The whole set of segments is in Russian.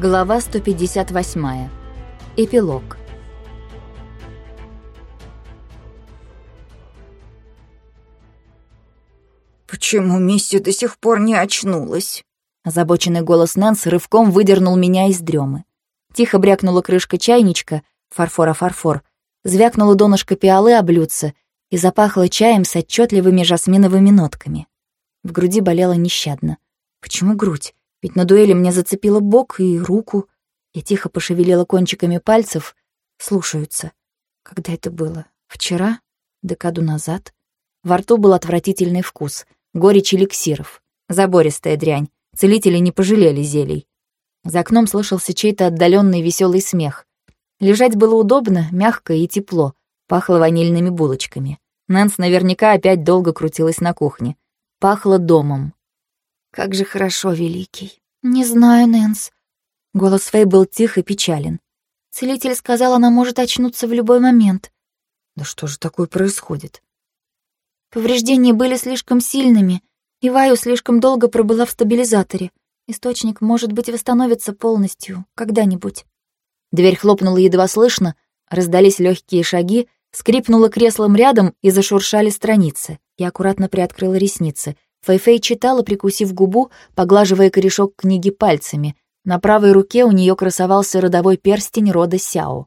Глава 158. Эпилог. «Почему Мисси до сих пор не очнулась?» Озабоченный голос Нэнс рывком выдернул меня из дремы. Тихо брякнула крышка чайничка, фарфора-фарфор, звякнула донышко пиалы о блюдце и запахло чаем с отчетливыми жасминовыми нотками. В груди болело нещадно. Почему грудь? Ведь на дуэли мне зацепило бок и руку. Я тихо пошевелила кончиками пальцев. Слушаются. Когда это было? Вчера? Декаду назад? Во рту был отвратительный вкус. Горечь эликсиров. Забористая дрянь. Целители не пожалели зелий. За окном слышался чей-то отдаленный веселый смех. Лежать было удобно, мягко и тепло. Пахло ванильными булочками. Нэнс наверняка опять долго крутилась на кухне. Пахло домом. Как же хорошо, Великий. Не знаю, Нэнс. Голос Фэй был тих и печален. Целитель сказал, она может очнуться в любой момент. Да что же такое происходит? Повреждения были слишком сильными, и Ваю слишком долго пробыла в стабилизаторе. Источник, может быть, восстановится полностью, когда-нибудь. Дверь хлопнула едва слышно, раздались легкие шаги, скрипнуло креслом рядом и зашуршали страницы. Я аккуратно приоткрыла ресницы — Фэйфэй читала, прикусив губу, поглаживая корешок книги пальцами. На правой руке у нее красовался родовой перстень рода Сяо.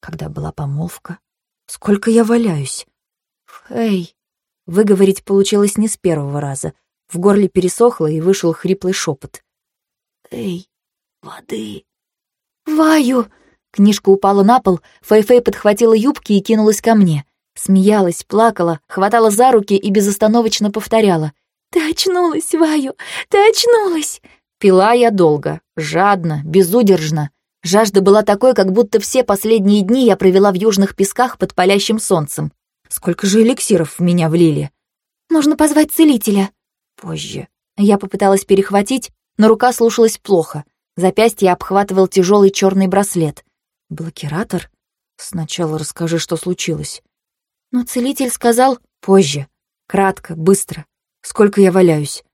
Когда была помолвка? Сколько я валяюсь? Фэй. Выговорить получилось не с первого раза. В горле пересохло, и вышел хриплый шепот. «Эй, воды!» «Ваю!» Книжка упала на пол, Фэй-Фэй подхватила юбки и кинулась ко мне. Смеялась, плакала, хватала за руки и безостановочно повторяла. «Ты очнулась, Ваю! Ты очнулась!» Пила я долго, жадно, безудержно. Жажда была такой, как будто все последние дни я провела в южных песках под палящим солнцем. Сколько же эликсиров в меня влили? «Нужно позвать целителя». Позже. Я попыталась перехватить, но рука слушалась плохо. Запястье обхватывал тяжелый черный браслет. Блокиратор? Сначала расскажи, что случилось. Но целитель сказал... Позже. Кратко, быстро. Сколько я валяюсь?»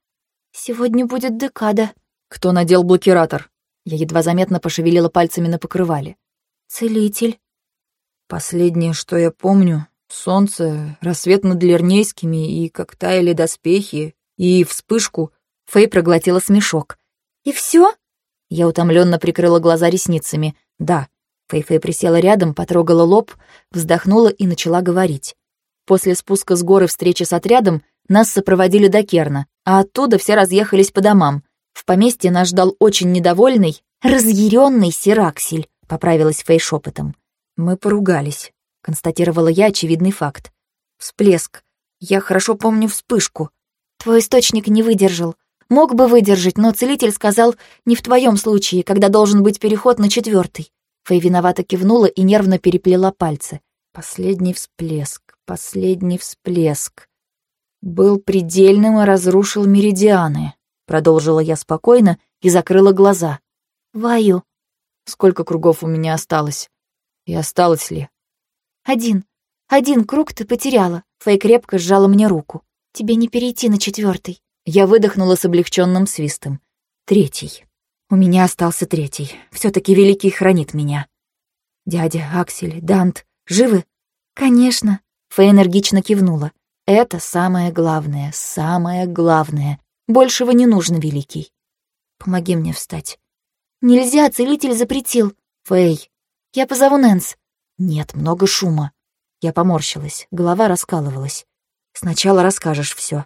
«Сегодня будет декада». «Кто надел блокиратор?» Я едва заметно пошевелила пальцами на покрывале. «Целитель». Последнее, что я помню, солнце, рассвет над Лернейскими и как таяли доспехи, и вспышку. Фэй проглотила смешок. «И все? Я утомленно прикрыла глаза ресницами. «Да». Фэй-Фэй присела рядом, потрогала лоб, вздохнула и начала говорить. После спуска с горы встречи с отрядом нас сопроводили до Керна, а оттуда все разъехались по домам. В поместье нас ждал очень недовольный, разъяренный Сираксель, поправилась Фэй шепотом. Мы поругались, констатировала я очевидный факт. Всплеск. Я хорошо помню вспышку. Твой источник не выдержал. Мог бы выдержать, но целитель сказал, не в твоем случае, когда должен быть переход на четвертый. Фэй виновато кивнула и нервно переплела пальцы. Последний всплеск, последний всплеск был предельным и разрушил меридианы», — продолжила я спокойно и закрыла глаза. «Ваю». «Сколько кругов у меня осталось? И осталось ли?» «Один. Один круг ты потеряла». Фэй крепко сжала мне руку. «Тебе не перейти на четвертый. Я выдохнула с облегченным свистом. «Третий. У меня остался третий. все таки Великий хранит меня». «Дядя, Аксель, Дант, живы?» «Конечно». Фэй энергично кивнула. Это самое главное, самое главное. Большего не нужно, Великий. Помоги мне встать. Нельзя, целитель запретил. Фэй. Я позову Нэнс. Нет, много шума. Я поморщилась, голова раскалывалась. Сначала расскажешь все.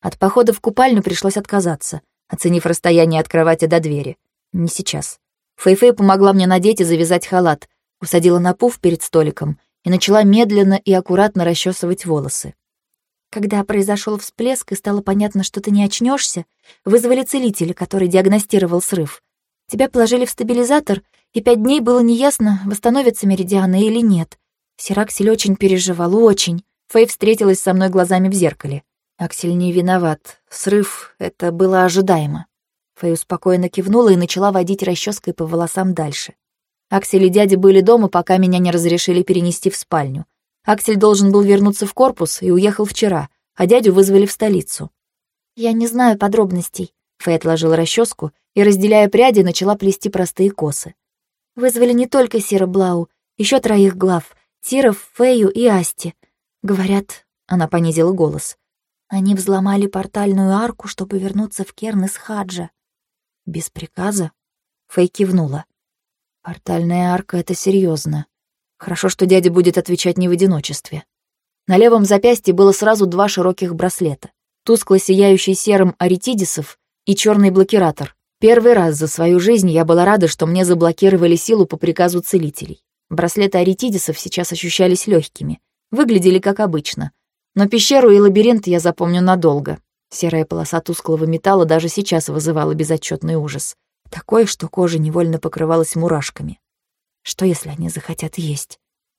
От похода в купальню пришлось отказаться, оценив расстояние от кровати до двери. Не сейчас. Фэй-Фэй помогла мне надеть и завязать халат, усадила на пуф перед столиком и начала медленно и аккуратно расчесывать волосы. Когда произошел всплеск и стало понятно, что ты не очнешься, вызвали целителя, который диагностировал срыв. Тебя положили в стабилизатор, и пять дней было неясно, восстановятся меридианы или нет. Сираксель очень переживал, очень. Фэй встретилась со мной глазами в зеркале. Аксель не виноват. Срыв — это было ожидаемо. Фэй успокоенно кивнула и начала водить расческой по волосам дальше. Аксель и дядя были дома, пока меня не разрешили перенести в спальню. Аксель должен был вернуться в корпус и уехал вчера, а дядю вызвали в столицу. «Я не знаю подробностей». Фэй отложила расческу и, разделяя пряди, начала плести простые косы. Вызвали не только Сира Блау, еще троих глав — Тиров, Фэю и Асти. Говорят, она понизила голос. Они взломали портальную арку, чтобы вернуться в Керн из Хаджа. Без приказа? Фэй кивнула. Портальная арка — это серьезно. Хорошо, что дядя будет отвечать не в одиночестве. На левом запястье было сразу два широких браслета. Тускло сияющий серым аретидисов и черный блокиратор. Первый раз за свою жизнь я была рада, что мне заблокировали силу по приказу целителей. Браслеты аретидисов сейчас ощущались легкими, выглядели как обычно. Но пещеру и лабиринт я запомню надолго. Серая полоса тусклого металла даже сейчас вызывала безотчетный ужас. Такой, что кожа невольно покрывалась мурашками. Что, если они захотят есть?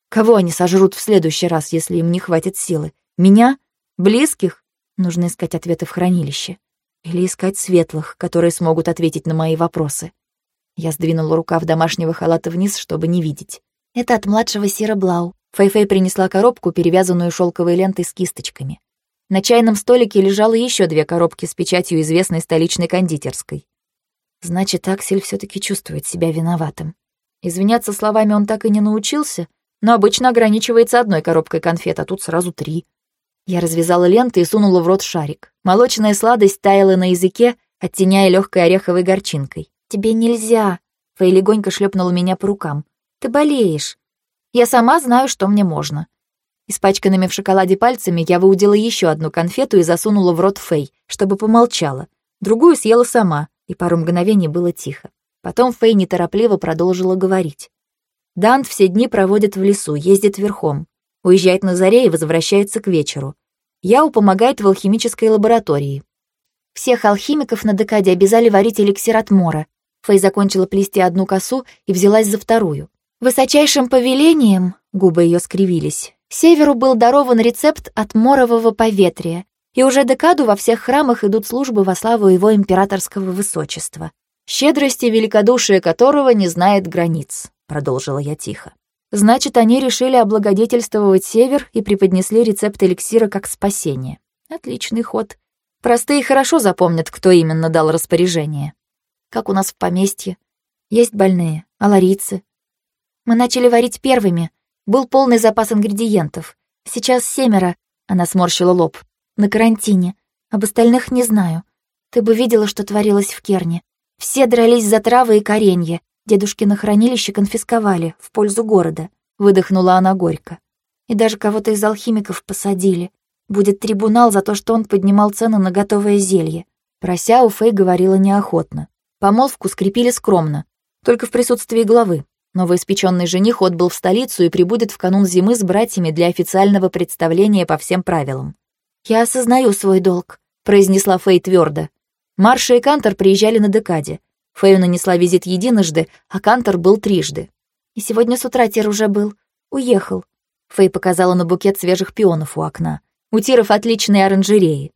Кого они сожрут в следующий раз, если им не хватит силы? Меня? Близких? Нужно искать ответы в хранилище. Или искать светлых, которые смогут ответить на мои вопросы. Я сдвинула рукав домашнего халата вниз, чтобы не видеть. Это от младшего Сира Блау. Фэй-Фэй принесла коробку, перевязанную шелковой лентой с кисточками. На чайном столике лежало еще две коробки с печатью известной столичной кондитерской. Значит, Аксель все таки чувствует себя виноватым. Извиняться словами он так и не научился, но обычно ограничивается одной коробкой конфет, а тут сразу три. Я развязала ленты и сунула в рот шарик. Молочная сладость таяла на языке, оттеняя легкой ореховой горчинкой. «Тебе нельзя!» Фэй легонько шлепнула меня по рукам. «Ты болеешь. Я сама знаю, что мне можно». Испачканными в шоколаде пальцами я выудила еще одну конфету и засунула в рот Фэй, чтобы помолчала. Другую съела сама, и пару мгновений было тихо. Потом Фэй неторопливо продолжила говорить. Дант все дни проводит в лесу, ездит верхом. Уезжает на заре и возвращается к вечеру. Яу помогает в алхимической лаборатории. Всех алхимиков на декаде обязали варить эликсир от мора. Фэй закончила плести одну косу и взялась за вторую. Высочайшим повелением, губы ее скривились, Северу был дарован рецепт от морового поветрия, и уже декаду во всех храмах идут службы во славу его императорского высочества щедрости великодушие которого не знает границ», — продолжила я тихо. «Значит, они решили облагодетельствовать Север и преподнесли рецепт эликсира как спасение. Отличный ход. Простые хорошо запомнят, кто именно дал распоряжение. Как у нас в поместье. Есть больные, аларийцы. Мы начали варить первыми. Был полный запас ингредиентов. Сейчас семеро, она сморщила лоб, на карантине. Об остальных не знаю. Ты бы видела, что творилось в Керне. Все дрались за травы и коренья. Дедушкино хранилище конфисковали в пользу города. Выдохнула она горько. И даже кого-то из алхимиков посадили. Будет трибунал за то, что он поднимал цену на готовое зелье. Прося, у Фэй говорила неохотно. Помолвку скрепили скромно, только в присутствии главы. Новоиспеченный жених отбыл в столицу и прибудет в канун зимы с братьями для официального представления по всем правилам. «Я осознаю свой долг», — произнесла Фэй твердо. Марша и Кантор приезжали на декаде. Фэю нанесла визит единожды, а Кантор был трижды. И сегодня с утра Тир уже был. Уехал. Фэй показала на букет свежих пионов у окна. У Тиров отличные оранжереи.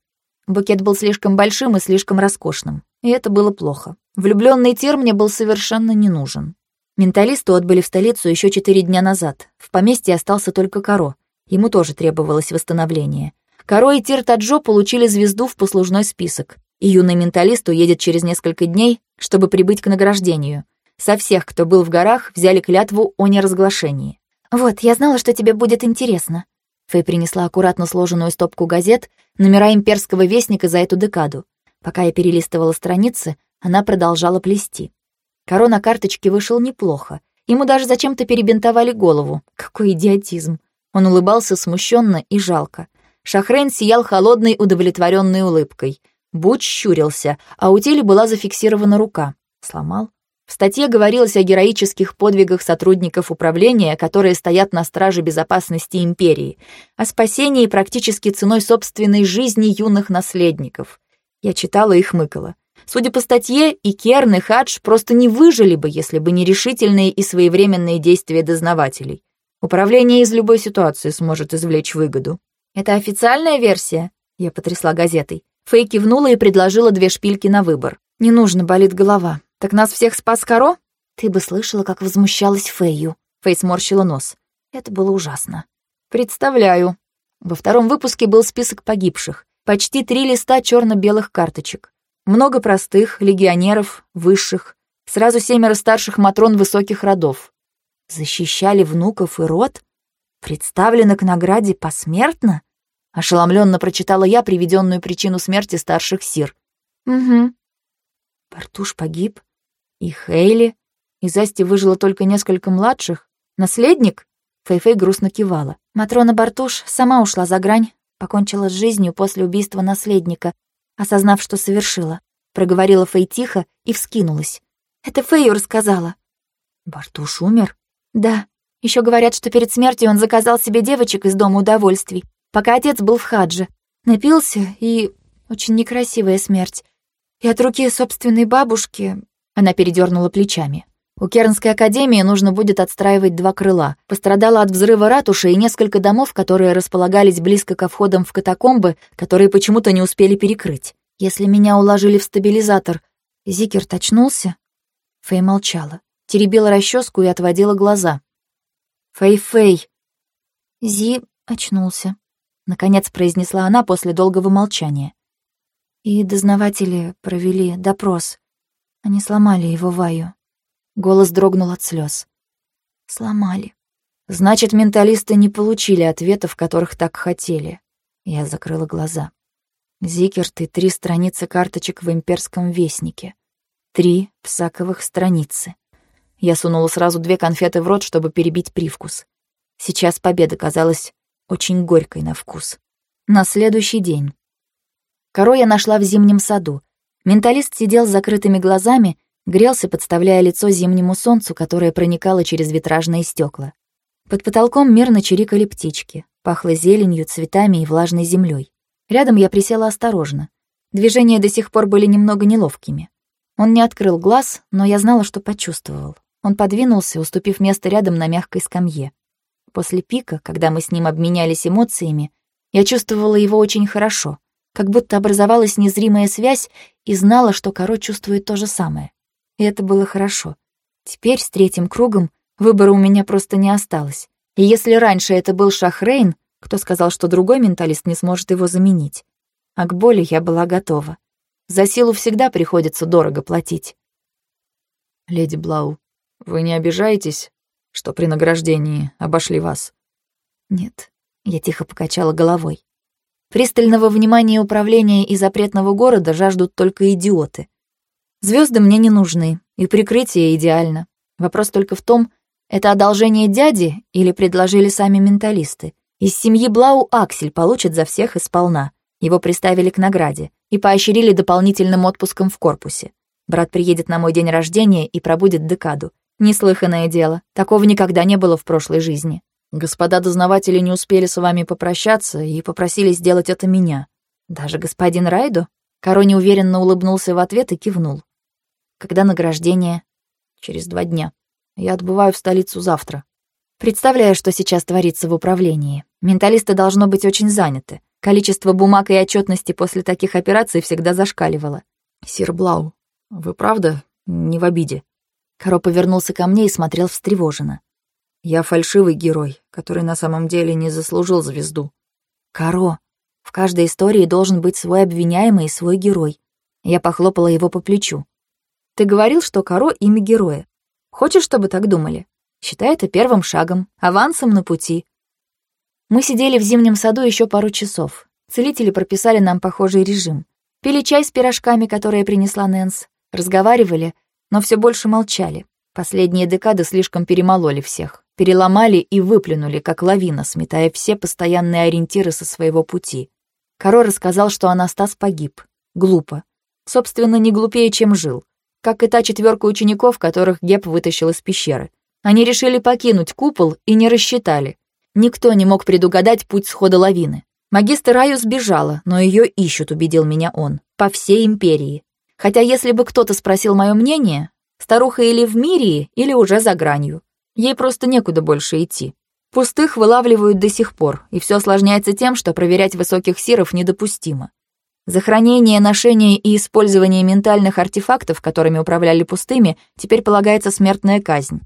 Букет был слишком большим и слишком роскошным. И это было плохо. Влюбленный Тир мне был совершенно не нужен. Менталисты отбыли в столицу еще четыре дня назад. В поместье остался только Каро. Ему тоже требовалось восстановление. Каро и Тир Таджо получили звезду в послужной список и юный менталист уедет через несколько дней, чтобы прибыть к награждению. Со всех, кто был в горах, взяли клятву о неразглашении. «Вот, я знала, что тебе будет интересно». Фэй принесла аккуратно сложенную стопку газет, номера имперского вестника за эту декаду. Пока я перелистывала страницы, она продолжала плести. Корона карточки вышел неплохо. Ему даже зачем-то перебинтовали голову. Какой идиотизм. Он улыбался смущенно и жалко. Шахрейн сиял холодной, удовлетворенной улыбкой. Буч щурился, а у Тили была зафиксирована рука. Сломал? В статье говорилось о героических подвигах сотрудников управления, которые стоят на страже безопасности империи, о спасении практически ценой собственной жизни юных наследников. Я читала и хмыкала. Судя по статье, и Керн, и Хадж просто не выжили бы, если бы не решительные и своевременные действия дознавателей. Управление из любой ситуации сможет извлечь выгоду. «Это официальная версия?» Я потрясла газетой. Фэй кивнула и предложила две шпильки на выбор. «Не нужно, болит голова. Так нас всех спас Каро?» «Ты бы слышала, как возмущалась Фэйю». Фэй сморщила нос. Это было ужасно. «Представляю». Во втором выпуске был список погибших. Почти три листа черно белых карточек. Много простых, легионеров, высших, сразу семеро старших матрон высоких родов. Защищали внуков и род? Представлены к награде посмертно? Ошеломленно прочитала я приведенную причину смерти старших сир. Угу. Бартуш погиб, и Хейли, из Асти выжило только несколько младших. Наследник? Фейфей грустно кивала. Матрона Бартуш сама ушла за грань, покончила с жизнью после убийства наследника, осознав, что совершила. Проговорила Фей тихо и вскинулась. «Это Фейю рассказала». «Бартуш умер?» «Да. Еще говорят, что перед смертью он заказал себе девочек из Дома удовольствий, пока отец был в хадже. Напился и... Очень некрасивая смерть. И от руки собственной бабушки... Она передернула плечами. У Кернской академии нужно будет отстраивать два крыла. Пострадала от взрыва ратуши и несколько домов, которые располагались близко ко входам в катакомбы, которые почему-то не успели перекрыть. Если меня уложили в стабилизатор, Зикер очнулся? Фэй молчала, теребила расческу и отводила глаза. «Фэй-Фэй!» Зи очнулся, наконец произнесла она после долгого молчания. И дознаватели провели допрос. Они сломали его ваю. Голос дрогнул от слез. Сломали. Значит, менталисты не получили ответов, которых так хотели. Я закрыла глаза. Зикерт и три страницы карточек в имперском вестнике. Три псаковых страницы. Я сунула сразу две конфеты в рот, чтобы перебить привкус. Сейчас победа казалась очень горькой на вкус. На следующий день. Коро я нашла в зимнем саду. Менталист сидел с закрытыми глазами грелся, подставляя лицо зимнему солнцу, которое проникало через витражные стекла. Под потолком мирно чирикали птички, пахло зеленью, цветами и влажной землей. Рядом я присела осторожно. Движения до сих пор были немного неловкими. Он не открыл глаз, но я знала, что почувствовал. Он подвинулся, уступив место рядом на мягкой скамье. После пика, когда мы с ним обменялись эмоциями, я чувствовала его очень хорошо, как будто образовалась незримая связь и знала, что Коро чувствует то же самое. И это было хорошо. Теперь с третьим кругом выбора у меня просто не осталось. И если раньше это был Шахрейн, кто сказал, что другой менталист не сможет его заменить? А к боли я была готова. За силу всегда приходится дорого платить. «Леди Блау, вы не обижаетесь, что при награждении обошли вас?» «Нет», — я тихо покачала головой. «Пристального внимания управления и запретного города жаждут только идиоты. Звезды мне не нужны, и прикрытие идеально. Вопрос только в том, это одолжение дяди или предложили сами менталисты. Из семьи Блау Аксель получит за всех и. Его приставили к награде и поощрили дополнительным отпуском в корпусе. Брат приедет на мой день рождения и пробудет декаду. Неслыханное дело. Такого никогда не было в прошлой жизни. Господа дознаватели не успели с вами попрощаться и попросили сделать это меня. Даже господин Райду? Коро неуверенно улыбнулся в ответ и кивнул. Когда награждение? Через два дня. Я отбываю в столицу завтра. Представляю, что сейчас творится в управлении. Менталисты должно быть очень заняты. Количество бумаг и отчетности после таких операций всегда зашкаливало. Сир Блау, вы правда не в обиде? Каро повернулся ко мне и смотрел встревоженно. Я фальшивый герой, который на самом деле не заслужил звезду. Каро, в каждой истории должен быть свой обвиняемый и свой герой. Я похлопала его по плечу. Ты говорил, что Каро — имя героя. Хочешь, чтобы так думали? Считай это первым шагом, авансом на пути. Мы сидели в зимнем саду еще пару часов. Целители прописали нам похожий режим. Пили чай с пирожками, которые принесла Нэнс. Разговаривали, но все больше молчали. Последние декады слишком перемололи всех. Переломали и выплюнули, как лавина, сметая все постоянные ориентиры со своего пути. Каро рассказал, что Анастас погиб. Глупо. Собственно, не глупее, чем жил как и та четверка учеников, которых Геб вытащил из пещеры. Они решили покинуть купол и не рассчитали. Никто не мог предугадать путь схода лавины. Магистр Раю сбежала, но ее ищут, убедил меня он, по всей империи. Хотя если бы кто-то спросил мое мнение, старуха или в Мирии, или уже за гранью. Ей просто некуда больше идти. Пустых вылавливают до сих пор, и все осложняется тем, что проверять высоких сиров недопустимо. За хранение, ношение и использование ментальных артефактов, которыми управляли пустыми, теперь полагается смертная казнь.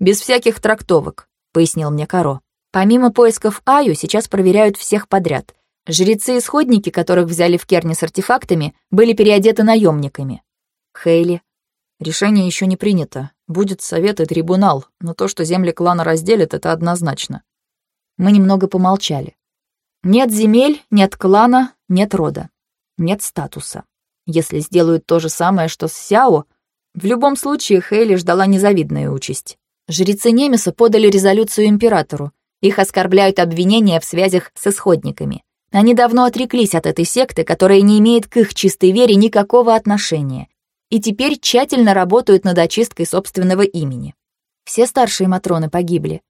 Без всяких трактовок, пояснил мне Каро. Помимо поисков Аю, сейчас проверяют всех подряд. Жрецы-исходники, которых взяли в Керне с артефактами, были переодеты наемниками. Хейли. Решение еще не принято. Будет совет и трибунал, но то, что земли клана разделят, это однозначно. Мы немного помолчали. Нет земель, нет клана, нет рода. Нет статуса. Если сделают то же самое, что с Сяо, в любом случае Хейли ждала незавидная участь. Жрецы Немеса подали резолюцию императору. Их оскорбляют обвинения в связях с исходниками. Они давно отреклись от этой секты, которая не имеет к их чистой вере никакого отношения, и теперь тщательно работают над очисткой собственного имени. Все старшие матроны погибли.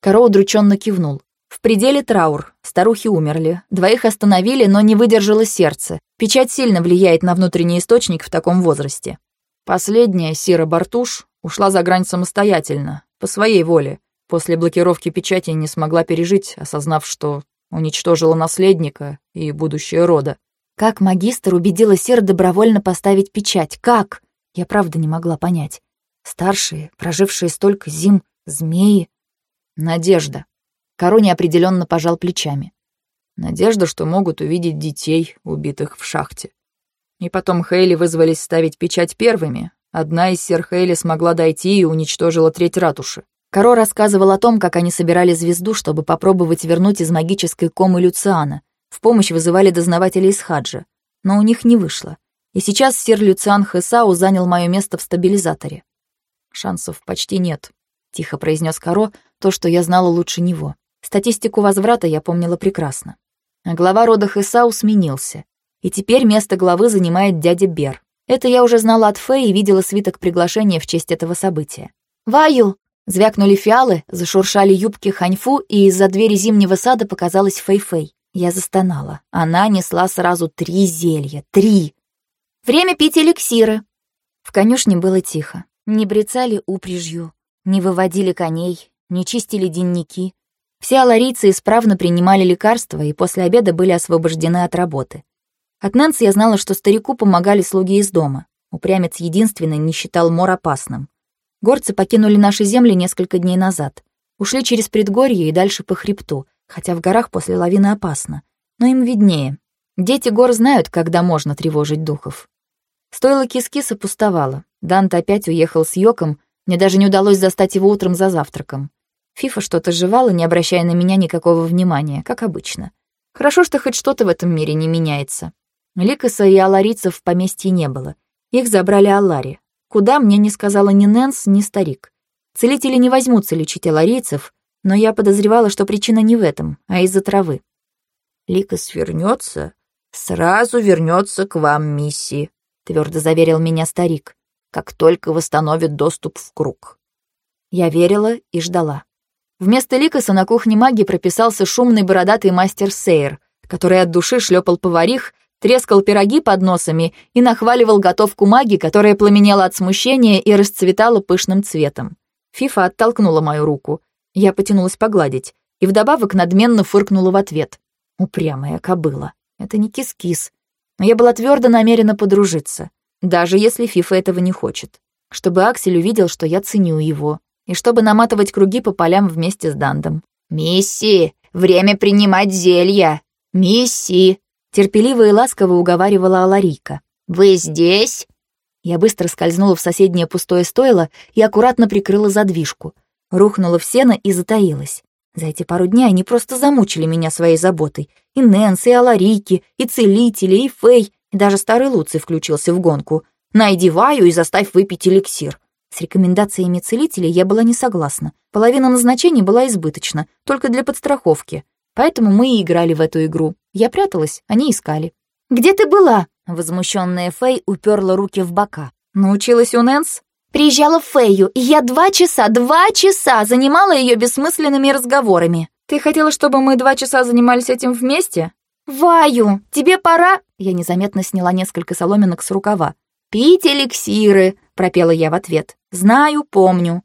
Каро удрученно кивнул. В пределе траур, старухи умерли, двоих остановили, но не выдержало сердце. Печать сильно влияет на внутренний источник в таком возрасте. Последняя, Сира Бартуш, ушла за грань самостоятельно, по своей воле. После блокировки печати не смогла пережить, осознав, что Уничтожила наследника и будущее рода. Как магистр убедила Сер добровольно поставить печать? Как? Я правда не могла понять. Старшие, прожившие столько зим, змеи. Надежда. Коро неопределенно пожал плечами. Надежда, что могут увидеть детей, убитых в шахте. И потом Хейли вызвались ставить печать первыми. Одна из сер Хейли смогла дойти и уничтожила треть ратуши. Каро рассказывал о том, как они собирали звезду, чтобы попробовать вернуть из магической комы Люциана. В помощь вызывали дознавателей из Хаджа. Но у них не вышло. И сейчас сир Люциан Хесау занял мое место в стабилизаторе. «Шансов почти нет», — тихо произнес Каро, то, что я знала лучше него. Статистику возврата я помнила прекрасно. А глава рода Хесау сменился. И теперь место главы занимает дядя Бер. Это я уже знала от Фэй и видела свиток приглашения в честь этого события. «Ваю!» Звякнули фиалы, зашуршали юбки ханьфу, и из-за двери зимнего сада показалась Фэй-Фэй. Я застонала. Она несла сразу три зелья. Три! «Время пить эликсиры!» В конюшне было тихо. Не брецали упряжью, не выводили коней, не чистили денники. Все аларийцы исправно принимали лекарства и после обеда были освобождены от работы. От Нэнси я знала, что старику помогали слуги из дома. Упрямец единственный не считал мор опасным. Горцы покинули наши земли несколько дней назад. Ушли через предгорье и дальше по хребту, хотя в горах после лавины опасно. Но им виднее. Дети гор знают, когда можно тревожить духов. Стоило кис-киса пустовало. Данте опять уехал с Йоком, мне даже не удалось застать его утром за завтраком. Фифа что-то жевала, не обращая на меня никакого внимания, как обычно. Хорошо, что хоть что-то в этом мире не меняется. Ликаса и аларицев в поместье не было. Их забрали Аллари, Куда, мне не сказала ни Нэнс, ни старик. Целители не возьмутся лечить аларийцев, но я подозревала, что причина не в этом, а из-за травы. «Лика свернется, сразу вернется к вам, мисси», — твердо заверил меня старик, «как только восстановит доступ в круг». Я верила и ждала. Вместо Ликаса на кухне маги прописался шумный бородатый мастер Сейр, который от души шлепал поварих, трескал пироги под носами и нахваливал готовку маги, которая пламенела от смущения и расцветала пышным цветом. Фифа оттолкнула мою руку. Я потянулась погладить, и вдобавок надменно фыркнула в ответ. Упрямая кобыла. Это не кис-кис. Но я была твердо намерена подружиться, даже если Фифа этого не хочет. Чтобы Аксель увидел, что я ценю его, и чтобы наматывать круги по полям вместе с Дандом. «Мисси, время принимать зелья! Мисси!» Терпеливо и ласково уговаривала Аларийка. «Вы здесь?» Я быстро скользнула в соседнее пустое стойло и аккуратно прикрыла задвижку. Рухнула в сено и затаилась. За эти пару дней они просто замучили меня своей заботой. И Нэнс, и Аларийки, и Целители, и Фэй, и даже старый Луций включился в гонку. «Найди Ваю и заставь выпить эликсир». С рекомендациями целителей я была не согласна. Половина назначений была избыточна, только для подстраховки. Поэтому мы и играли в эту игру. Я пряталась, они искали. «Где ты была?» Возмущенная Фэй уперла руки в бока. «Научилась у Нэнс?» «Приезжала в Фэйю, и я два часа, два часа занимала ее бессмысленными разговорами». «Ты хотела, чтобы мы два часа занимались этим вместе?» «Ваю, тебе пора...» Я незаметно сняла несколько соломинок с рукава. «Пить эликсиры», — пропела я в ответ. «Знаю, помню».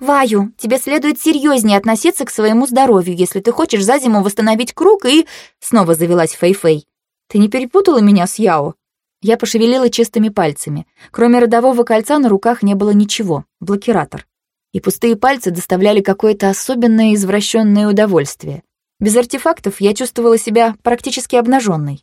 «Ваю, тебе следует серьезнее относиться к своему здоровью, если ты хочешь за зиму восстановить круг и...» Снова завелась Фэй-Фэй. «Ты не перепутала меня с Яо?» Я пошевелила чистыми пальцами. Кроме родового кольца на руках не было ничего. Блокиратор. И пустые пальцы доставляли какое-то особенное извращенное удовольствие. Без артефактов я чувствовала себя практически обнаженной.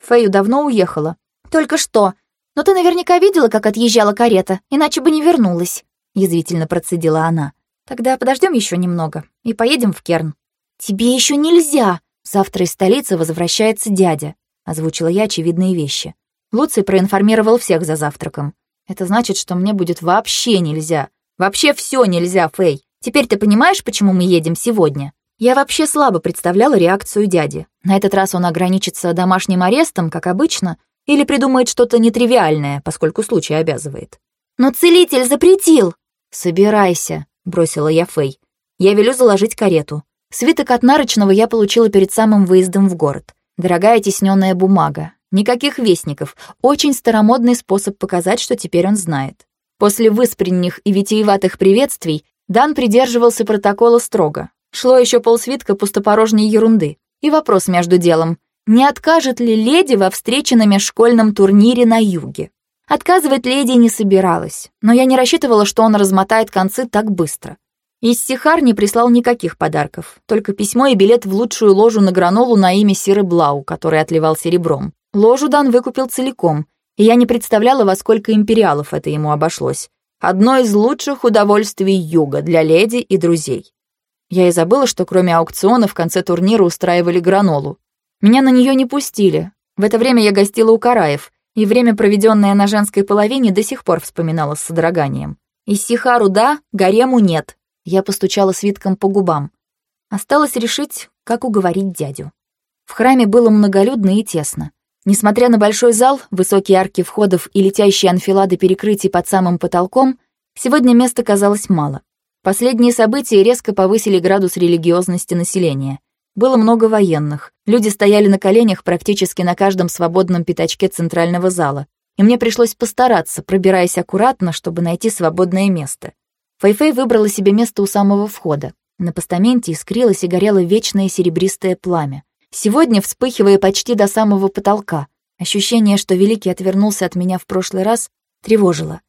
Фэю давно уехала. «Только что. Но ты наверняка видела, как отъезжала карета, иначе бы не вернулась», — язвительно процедила она. «Тогда подождем еще немного и поедем в Керн». «Тебе еще нельзя!» «Завтра из столицы возвращается дядя», — озвучила я очевидные вещи. Луций проинформировал всех за завтраком. «Это значит, что мне будет вообще нельзя. Вообще все нельзя, Фэй. Теперь ты понимаешь, почему мы едем сегодня?» Я вообще слабо представляла реакцию дяди. На этот раз он ограничится домашним арестом, как обычно, или придумает что-то нетривиальное, поскольку случай обязывает. «Но целитель запретил!» «Собирайся», — бросила я Фэй. «Я велю заложить карету. Свиток от нарочного я получила перед самым выездом в город. Дорогая тесненная бумага. Никаких вестников. Очень старомодный способ показать, что теперь он знает. После выспренних и витиеватых приветствий Дан придерживался протокола строго. Шло еще полсвитка пустопорожней ерунды. И вопрос между делом. Не откажет ли леди во встрече на межшкольном турнире на юге? Отказывать леди не собиралась, но я не рассчитывала, что он размотает концы так быстро. Иссихар не прислал никаких подарков, только письмо и билет в лучшую ложу на гранолу на имя Сиры Блау, который отливал серебром. Ложу Дан выкупил целиком, и я не представляла, во сколько империалов это ему обошлось. Одно из лучших удовольствий юга для леди и друзей. Я и забыла, что кроме аукциона в конце турнира устраивали гранолу. Меня на нее не пустили. В это время я гостила у Караев, и время, проведенное на женской половине, до сих пор вспоминала с содроганием. Иссихару да, гарему нет. Я постучала свитком по губам. Осталось решить, как уговорить дядю. В храме было многолюдно и тесно. Несмотря на большой зал, высокие арки входов и летящие анфилады перекрытий под самым потолком, сегодня места казалось мало. Последние события резко повысили градус религиозности населения. Было много военных. Люди стояли на коленях практически на каждом свободном пятачке центрального зала. И мне пришлось постараться, пробираясь аккуратно, чтобы найти свободное место. Фэйфэй выбрала себе место у самого входа. На постаменте искрилось и горело вечное серебристое пламя. Сегодня вспыхивая почти до самого потолка. Ощущение, что Великий отвернулся от меня в прошлый раз, тревожило.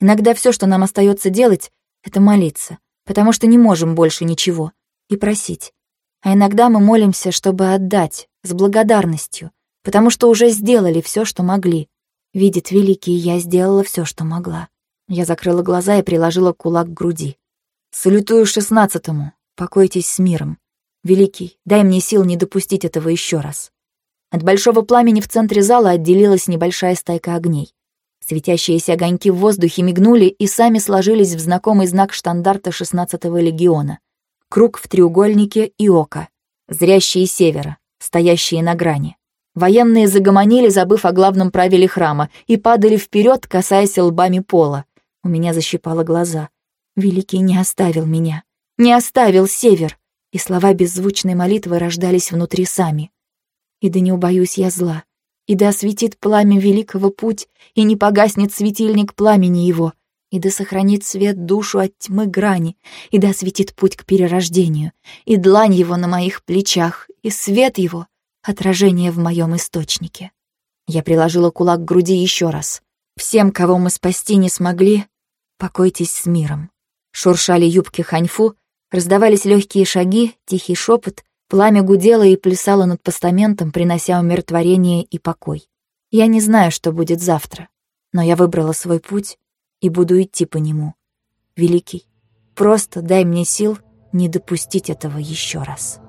Иногда все, что нам остается делать, это молиться, потому что не можем больше ничего, и просить. А иногда мы молимся, чтобы отдать, с благодарностью, потому что уже сделали все, что могли. Видит Великий, я сделала все, что могла. Я закрыла глаза и приложила кулак к груди. «Салютую шестнадцатому. Покойтесь с миром. Великий, дай мне сил не допустить этого еще раз». От большого пламени в центре зала отделилась небольшая стайка огней. Светящиеся огоньки в воздухе мигнули и сами сложились в знакомый знак штандарта 16-го легиона. Круг в треугольнике и око. Зрящие севера, стоящие на грани. Военные загомонили, забыв о главном правиле храма, и падали вперед, касаясь лбами пола. У меня защипало глаза. Великий не оставил меня. Не оставил север. И слова беззвучной молитвы рождались внутри сами. И да не убоюсь я зла и да осветит пламя великого путь, и не погаснет светильник пламени его, и да сохранит свет душу от тьмы грани, и да осветит путь к перерождению, и длань его на моих плечах, и свет его — отражение в моем источнике. Я приложила кулак к груди еще раз. Всем, кого мы спасти не смогли, покойтесь с миром. Шуршали юбки ханьфу, раздавались легкие шаги, тихий шепот, Пламя гудело и плясало над постаментом, принося умиротворение и покой. Я не знаю, что будет завтра, но я выбрала свой путь и буду идти по нему. Великий, просто дай мне сил не допустить этого еще раз.